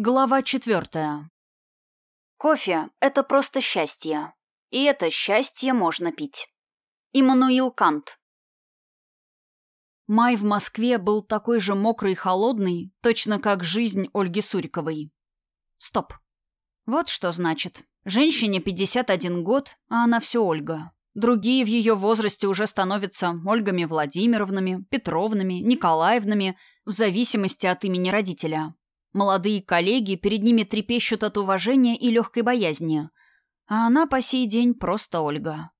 Глава четвертая. Кофе — это просто счастье. И это счастье можно пить. Иммануил Кант. Май в Москве был такой же мокрый и холодный, точно как жизнь Ольги Суриковой. Стоп. Вот что значит. Женщине 51 год, а она все Ольга. Другие в ее возрасте уже становятся Ольгами Владимировнами, Петровнами, Николаевнами, в зависимости от имени родителя. Молодые коллеги перед ними трепещут от уважения и легкой боязни. А она по сей день просто Ольга.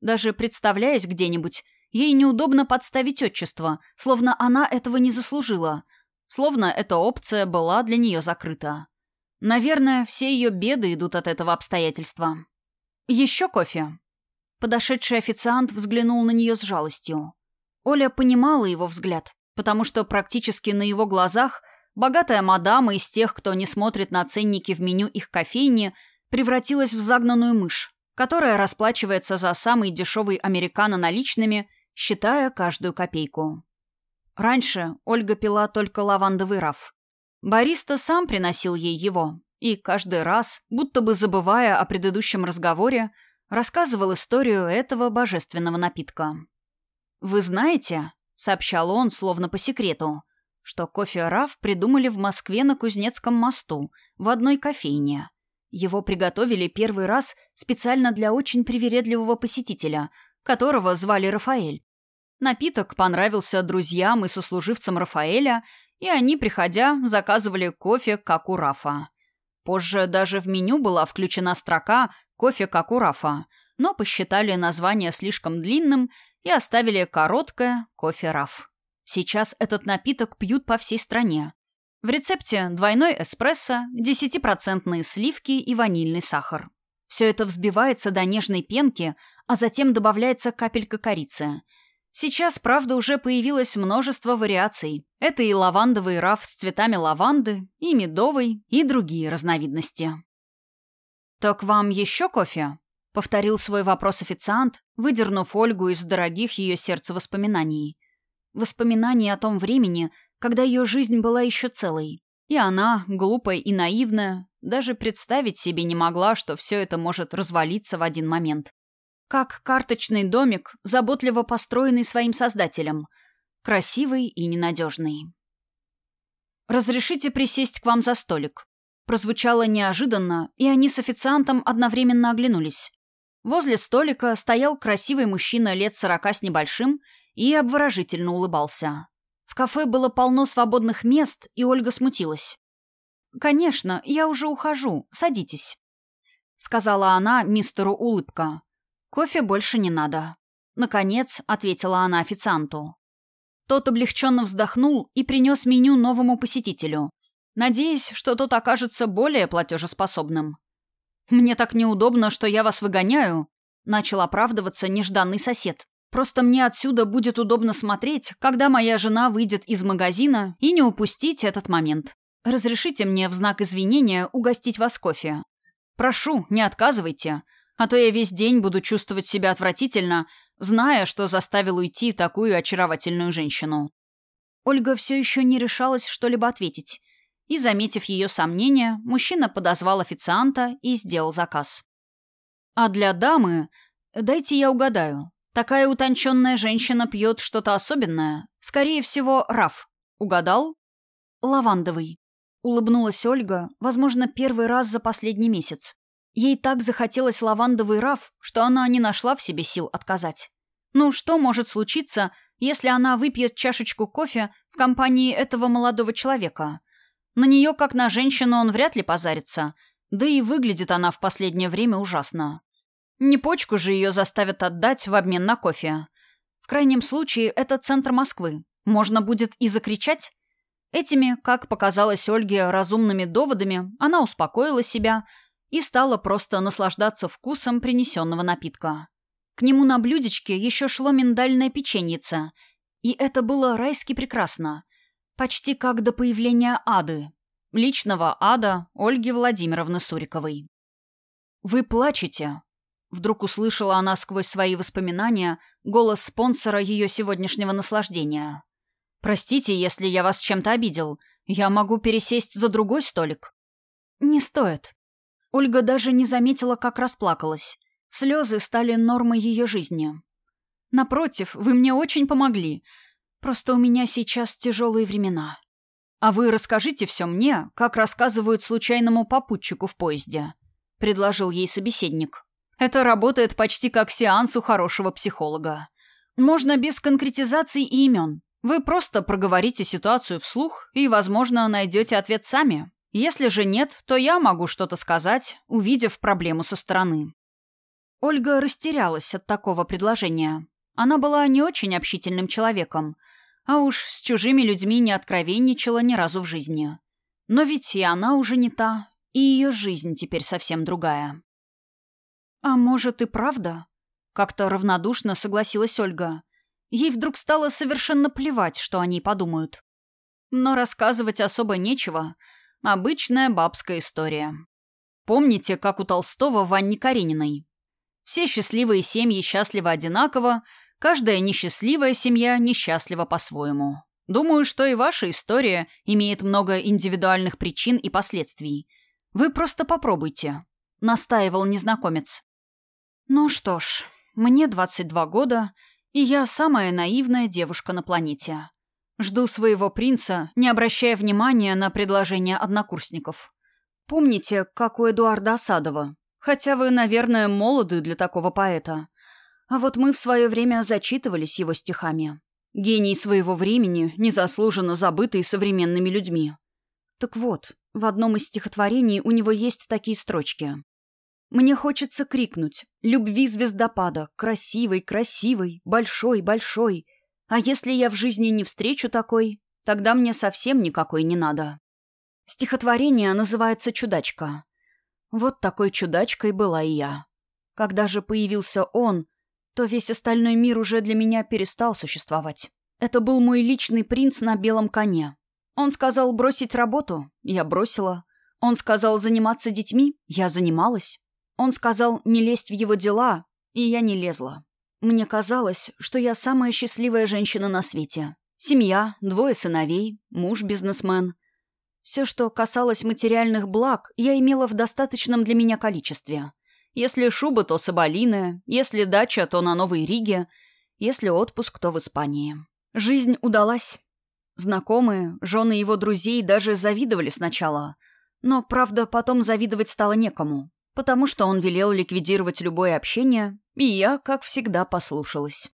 Даже представляясь где-нибудь, ей неудобно подставить отчество, словно она этого не заслужила, словно эта опция была для нее закрыта. Наверное, все ее беды идут от этого обстоятельства. «Еще кофе?» Подошедший официант взглянул на нее с жалостью. Оля понимала его взгляд, потому что практически на его глазах – Богатая мадама из тех, кто не смотрит на ценники в меню их кофейни, превратилась в загнанную мышь, которая расплачивается за самый дешевый американо наличными, считая каждую копейку. Раньше Ольга пила только лавандовый раф. Бариста сам приносил ей его, и каждый раз, будто бы забывая о предыдущем разговоре, рассказывал историю этого божественного напитка. «Вы знаете», — сообщал он, словно по секрету, — что кофе Раф придумали в Москве на Кузнецком мосту, в одной кофейне. Его приготовили первый раз специально для очень привередливого посетителя, которого звали Рафаэль. Напиток понравился друзьям и сослуживцам Рафаэля, и они, приходя, заказывали кофе, как у Рафа. Позже даже в меню была включена строка «Кофе, как у Рафа», но посчитали название слишком длинным и оставили короткое «Кофе Раф». Сейчас этот напиток пьют по всей стране. В рецепте двойной эспрессо, 10% сливки и ванильный сахар. Все это взбивается до нежной пенки, а затем добавляется капелька корицы. Сейчас, правда, уже появилось множество вариаций. Это и лавандовый раф с цветами лаванды, и медовый, и другие разновидности. «Так вам еще кофе?» — повторил свой вопрос официант, выдернув Ольгу из дорогих ее сердцу воспоминаний. Воспоминания о том времени, когда ее жизнь была еще целой. И она, глупая и наивная, даже представить себе не могла, что все это может развалиться в один момент. Как карточный домик, заботливо построенный своим создателем. Красивый и ненадежный. «Разрешите присесть к вам за столик?» Прозвучало неожиданно, и они с официантом одновременно оглянулись. Возле столика стоял красивый мужчина лет сорока с небольшим и обворожительно улыбался. В кафе было полно свободных мест, и Ольга смутилась. «Конечно, я уже ухожу. Садитесь», — сказала она мистеру Улыбка. «Кофе больше не надо». Наконец, ответила она официанту. Тот облегченно вздохнул и принес меню новому посетителю, надеясь, что тот окажется более платежеспособным. «Мне так неудобно, что я вас выгоняю», — начал оправдываться нежданный сосед. Просто мне отсюда будет удобно смотреть, когда моя жена выйдет из магазина, и не упустить этот момент. Разрешите мне в знак извинения угостить вас кофе. Прошу, не отказывайте, а то я весь день буду чувствовать себя отвратительно, зная, что заставил уйти такую очаровательную женщину. Ольга все еще не решалась что-либо ответить. И, заметив ее сомнения, мужчина подозвал официанта и сделал заказ. «А для дамы... Дайте я угадаю. Такая утонченная женщина пьет что-то особенное. Скорее всего, раф. Угадал? Лавандовый. Улыбнулась Ольга, возможно, первый раз за последний месяц. Ей так захотелось лавандовый раф, что она не нашла в себе сил отказать. Ну, что может случиться, если она выпьет чашечку кофе в компании этого молодого человека? На нее, как на женщину, он вряд ли позарится. Да и выглядит она в последнее время ужасно. Не почку же ее заставят отдать в обмен на кофе. В крайнем случае, это центр Москвы. Можно будет и закричать. Этими, как показалось Ольге, разумными доводами она успокоила себя и стала просто наслаждаться вкусом принесенного напитка. К нему на блюдечке еще шло миндальное печеньице, и это было райски прекрасно. Почти как до появления ады. Личного ада Ольги Владимировны Суриковой. «Вы плачете», Вдруг услышала она сквозь свои воспоминания голос спонсора ее сегодняшнего наслаждения. «Простите, если я вас чем-то обидел. Я могу пересесть за другой столик». «Не стоит». Ольга даже не заметила, как расплакалась. Слезы стали нормой ее жизни. «Напротив, вы мне очень помогли. Просто у меня сейчас тяжелые времена. А вы расскажите все мне, как рассказывают случайному попутчику в поезде», — предложил ей собеседник. «Это работает почти как сеанс у хорошего психолога. Можно без конкретизаций и имен. Вы просто проговорите ситуацию вслух и, возможно, найдете ответ сами. Если же нет, то я могу что-то сказать, увидев проблему со стороны. Ольга растерялась от такого предложения. Она была не очень общительным человеком, а уж с чужими людьми не откровенничала ни разу в жизни. Но ведь и она уже не та, и ее жизнь теперь совсем другая. «А может и правда?» — как-то равнодушно согласилась Ольга. Ей вдруг стало совершенно плевать, что они подумают. Но рассказывать особо нечего — Обычная бабская история. Помните, как у Толстого в Анне Карениной? Все счастливые семьи счастливы одинаково, каждая несчастливая семья несчастлива по-своему. Думаю, что и ваша история имеет много индивидуальных причин и последствий. Вы просто попробуйте», — настаивал незнакомец. «Ну что ж, мне 22 года, и я самая наивная девушка на планете. Жду своего принца, не обращая внимания на предложения однокурсников. Помните, как у Эдуарда Осадова? Хотя вы, наверное, молоды для такого поэта. А вот мы в свое время зачитывались его стихами. Гений своего времени, незаслуженно забытый современными людьми. Так вот, в одном из стихотворений у него есть такие строчки. «Мне хочется крикнуть. Любви звездопада. Красивый, красивый, большой, большой. А если я в жизни не встречу такой, тогда мне совсем никакой не надо. Стихотворение называется «Чудачка». Вот такой чудачкой была и я. Когда же появился он, то весь остальной мир уже для меня перестал существовать. Это был мой личный принц на белом коне. Он сказал бросить работу, я бросила. Он сказал заниматься детьми, я занималась. Он сказал не лезть в его дела, и я не лезла. Мне казалось, что я самая счастливая женщина на свете. Семья, двое сыновей, муж-бизнесмен. Все, что касалось материальных благ, я имела в достаточном для меня количестве. Если шуба, то соболиная, если дача, то на Новой Риге, если отпуск, то в Испании. Жизнь удалась. Знакомые, жены его друзей даже завидовали сначала. Но, правда, потом завидовать стало некому потому что он велел ликвидировать любое общение, и я, как всегда, послушалась.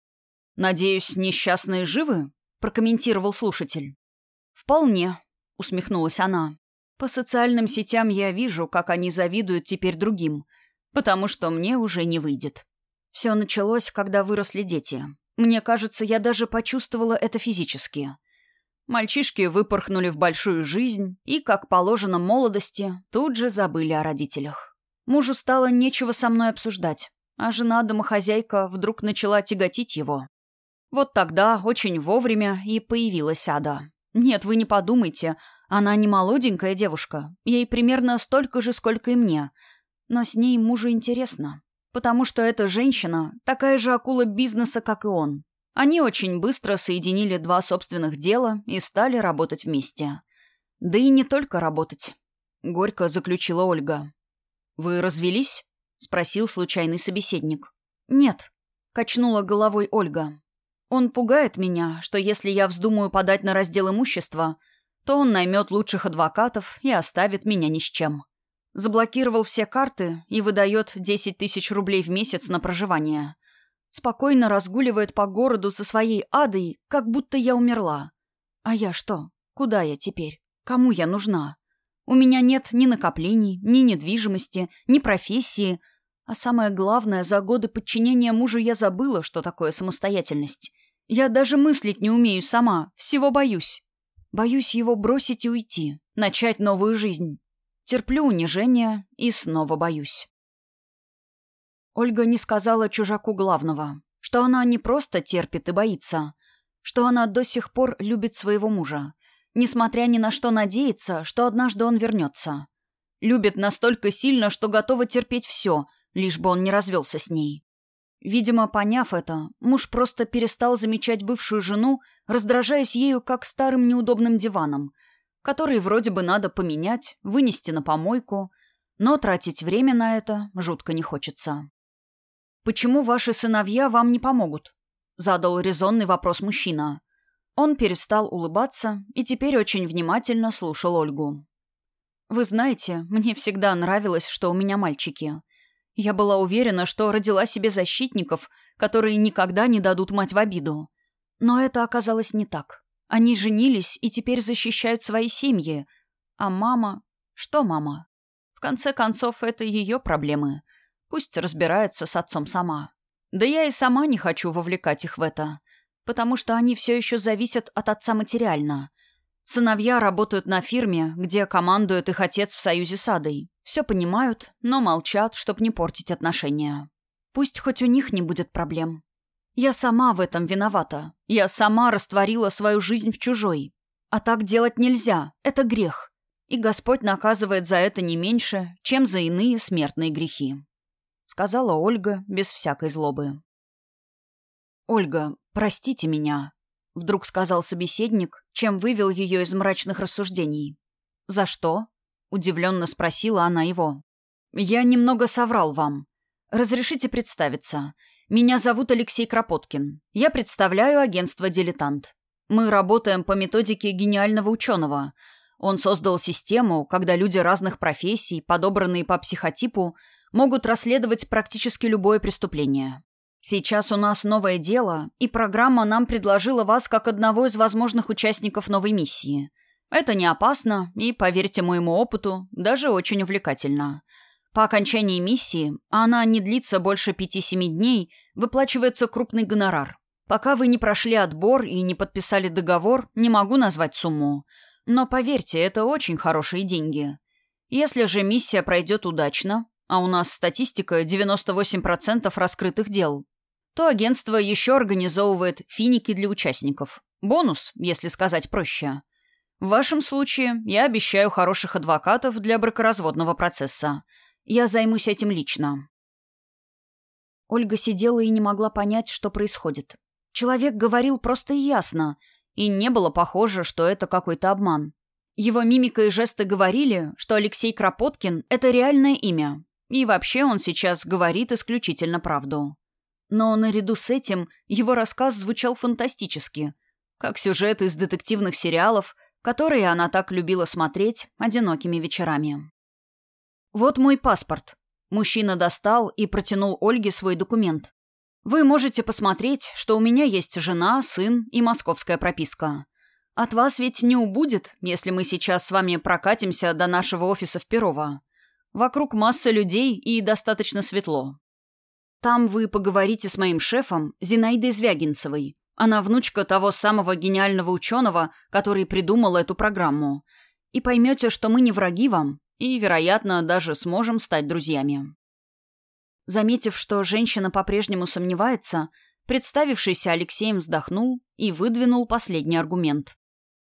«Надеюсь, несчастные живы?» — прокомментировал слушатель. «Вполне», — усмехнулась она. «По социальным сетям я вижу, как они завидуют теперь другим, потому что мне уже не выйдет. Все началось, когда выросли дети. Мне кажется, я даже почувствовала это физически. Мальчишки выпорхнули в большую жизнь и, как положено молодости, тут же забыли о родителях. Мужу стало нечего со мной обсуждать, а жена-домохозяйка вдруг начала тяготить его. Вот тогда, очень вовремя, и появилась Ада. Нет, вы не подумайте, она не молоденькая девушка, ей примерно столько же, сколько и мне. Но с ней мужу интересно, потому что эта женщина такая же акула бизнеса, как и он. Они очень быстро соединили два собственных дела и стали работать вместе. Да и не только работать. Горько заключила Ольга. «Вы развелись?» — спросил случайный собеседник. «Нет», — качнула головой Ольга. «Он пугает меня, что если я вздумаю подать на раздел имущества, то он наймет лучших адвокатов и оставит меня ни с чем. Заблокировал все карты и выдает 10 тысяч рублей в месяц на проживание. Спокойно разгуливает по городу со своей адой, как будто я умерла. А я что? Куда я теперь? Кому я нужна?» У меня нет ни накоплений, ни недвижимости, ни профессии. А самое главное, за годы подчинения мужу я забыла, что такое самостоятельность. Я даже мыслить не умею сама, всего боюсь. Боюсь его бросить и уйти, начать новую жизнь. Терплю унижение и снова боюсь. Ольга не сказала чужаку главного, что она не просто терпит и боится, что она до сих пор любит своего мужа, несмотря ни на что надеется, что однажды он вернется. Любит настолько сильно, что готова терпеть все, лишь бы он не развелся с ней. Видимо, поняв это, муж просто перестал замечать бывшую жену, раздражаясь ею как старым неудобным диваном. который вроде бы надо поменять, вынести на помойку, но тратить время на это жутко не хочется. «Почему ваши сыновья вам не помогут?» — задал резонный вопрос мужчина. Он перестал улыбаться и теперь очень внимательно слушал Ольгу. «Вы знаете, мне всегда нравилось, что у меня мальчики. Я была уверена, что родила себе защитников, которые никогда не дадут мать в обиду. Но это оказалось не так. Они женились и теперь защищают свои семьи. А мама... Что мама? В конце концов, это ее проблемы. Пусть разбирается с отцом сама. Да я и сама не хочу вовлекать их в это, потому что они все еще зависят от отца материально. Сыновья работают на фирме, где командует их отец в союзе с Адой. Все понимают, но молчат, чтобы не портить отношения. Пусть хоть у них не будет проблем. Я сама в этом виновата. Я сама растворила свою жизнь в чужой. А так делать нельзя. Это грех. И Господь наказывает за это не меньше, чем за иные смертные грехи. Сказала Ольга без всякой злобы. «Ольга, простите меня», — вдруг сказал собеседник, чем вывел ее из мрачных рассуждений. «За что?» — удивленно спросила она его. «Я немного соврал вам. Разрешите представиться. Меня зовут Алексей Кропоткин. Я представляю агентство «Дилетант». Мы работаем по методике гениального ученого. Он создал систему, когда люди разных профессий, подобранные по психотипу, могут расследовать практически любое преступление. Сейчас у нас новое дело, и программа нам предложила вас как одного из возможных участников новой миссии. Это не опасно и, поверьте моему опыту, даже очень увлекательно. По окончании миссии, а она не длится больше 5-7 дней, выплачивается крупный гонорар. Пока вы не прошли отбор и не подписали договор, не могу назвать сумму. Но поверьте, это очень хорошие деньги. Если же миссия пройдет удачно, а у нас статистика 98% раскрытых дел, то агентство еще организовывает финики для участников. Бонус, если сказать проще. В вашем случае я обещаю хороших адвокатов для бракоразводного процесса – я займусь этим лично». Ольга сидела и не могла понять, что происходит. Человек говорил просто и ясно, и не было похоже, что это какой-то обман. Его мимика и жесты говорили, что Алексей Кропоткин — это реальное имя, и вообще он сейчас говорит исключительно правду. Но наряду с этим его рассказ звучал фантастически, как сюжет из детективных сериалов, которые она так любила смотреть одинокими вечерами. «Вот мой паспорт». Мужчина достал и протянул Ольге свой документ. «Вы можете посмотреть, что у меня есть жена, сын и московская прописка. От вас ведь не убудет, если мы сейчас с вами прокатимся до нашего офиса в Перово. Вокруг масса людей и достаточно светло. Там вы поговорите с моим шефом, Зинаидой Звягинцевой. Она внучка того самого гениального ученого, который придумал эту программу. И поймете, что мы не враги вам, и, вероятно, даже сможем стать друзьями. Заметив, что женщина по-прежнему сомневается, представившийся Алексеем вздохнул и выдвинул последний аргумент.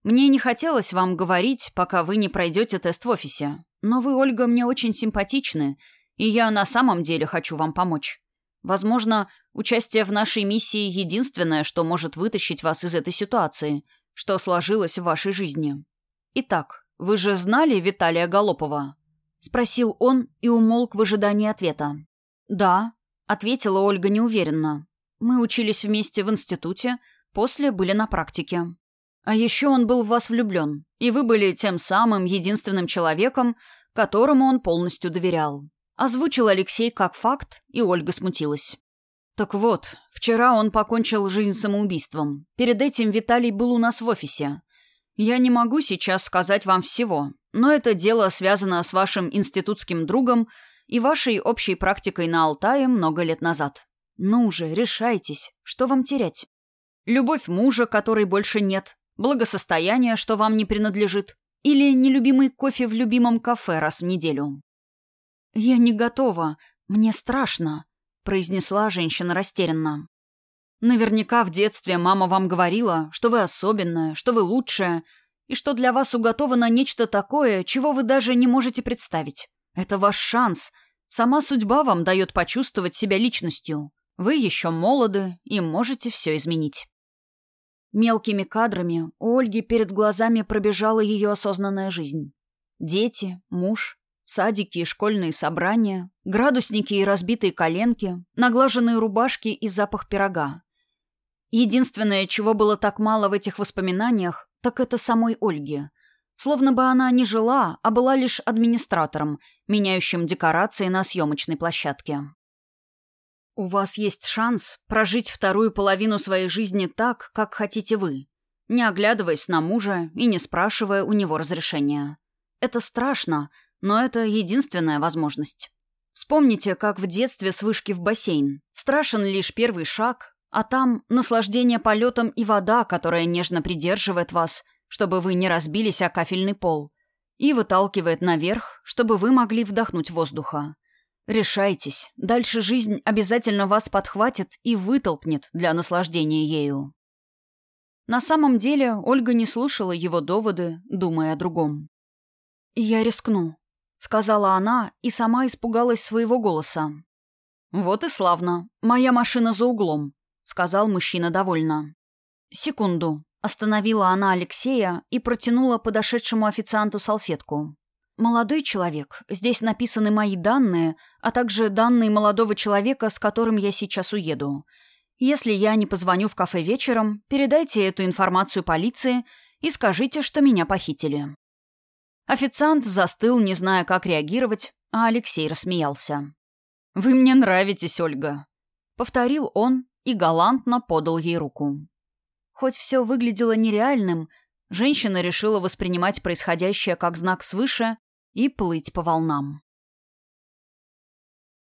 «Мне не хотелось вам говорить, пока вы не пройдете тест в офисе, но вы, Ольга, мне очень симпатичны, и я на самом деле хочу вам помочь. Возможно, участие в нашей миссии единственное, что может вытащить вас из этой ситуации, что сложилось в вашей жизни. Итак, «Вы же знали Виталия Голопова?» — спросил он и умолк в ожидании ответа. «Да», — ответила Ольга неуверенно. «Мы учились вместе в институте, после были на практике. А еще он был в вас влюблен, и вы были тем самым единственным человеком, которому он полностью доверял». Озвучил Алексей как факт, и Ольга смутилась. «Так вот, вчера он покончил жизнь самоубийством. Перед этим Виталий был у нас в офисе. Я не могу сейчас сказать вам всего, но это дело связано с вашим институтским другом и вашей общей практикой на Алтае много лет назад. Ну же, решайтесь, что вам терять? Любовь мужа, которой больше нет, благосостояние, что вам не принадлежит, или нелюбимый кофе в любимом кафе раз в неделю. «Я не готова. Мне страшно», — произнесла женщина растерянно. Наверняка в детстве мама вам говорила, что вы особенная, что вы лучшая, и что для вас уготовано нечто такое, чего вы даже не можете представить. Это ваш шанс. Сама судьба вам дает почувствовать себя личностью. Вы еще молоды и можете все изменить. Мелкими кадрами у Ольги перед глазами пробежала ее осознанная жизнь. Дети, муж, садики и школьные собрания, градусники и разбитые коленки, наглаженные рубашки и запах пирога. Единственное, чего было так мало в этих воспоминаниях, так это самой Ольги. Словно бы она не жила, а была лишь администратором, меняющим декорации на съемочной площадке. У вас есть шанс прожить вторую половину своей жизни так, как хотите вы, не оглядываясь на мужа и не спрашивая у него разрешения. Это страшно, но это единственная возможность. Вспомните, как в детстве с вышки в бассейн. Страшен лишь первый шаг, а там наслаждение полетом и вода, которая нежно придерживает вас, чтобы вы не разбились о кафельный пол, и выталкивает наверх, чтобы вы могли вдохнуть воздуха. Решайтесь, дальше жизнь обязательно вас подхватит и вытолкнет для наслаждения ею. На самом деле Ольга не слушала его доводы, думая о другом. «Я рискну», — сказала она и сама испугалась своего голоса. «Вот и славно. Моя машина за углом», — сказал мужчина довольно. «Секунду», — остановила она Алексея и протянула подошедшему официанту салфетку. «Молодой человек, здесь написаны мои данные, а также данные молодого человека, с которым я сейчас уеду. Если я не позвоню в кафе вечером, передайте эту информацию полиции и скажите, что меня похитили». Официант застыл, не зная, как реагировать, а Алексей рассмеялся. «Вы мне нравитесь, Ольга», — повторил он и галантно подал ей руку. Хоть все выглядело нереальным, женщина решила воспринимать происходящее как знак свыше и плыть по волнам.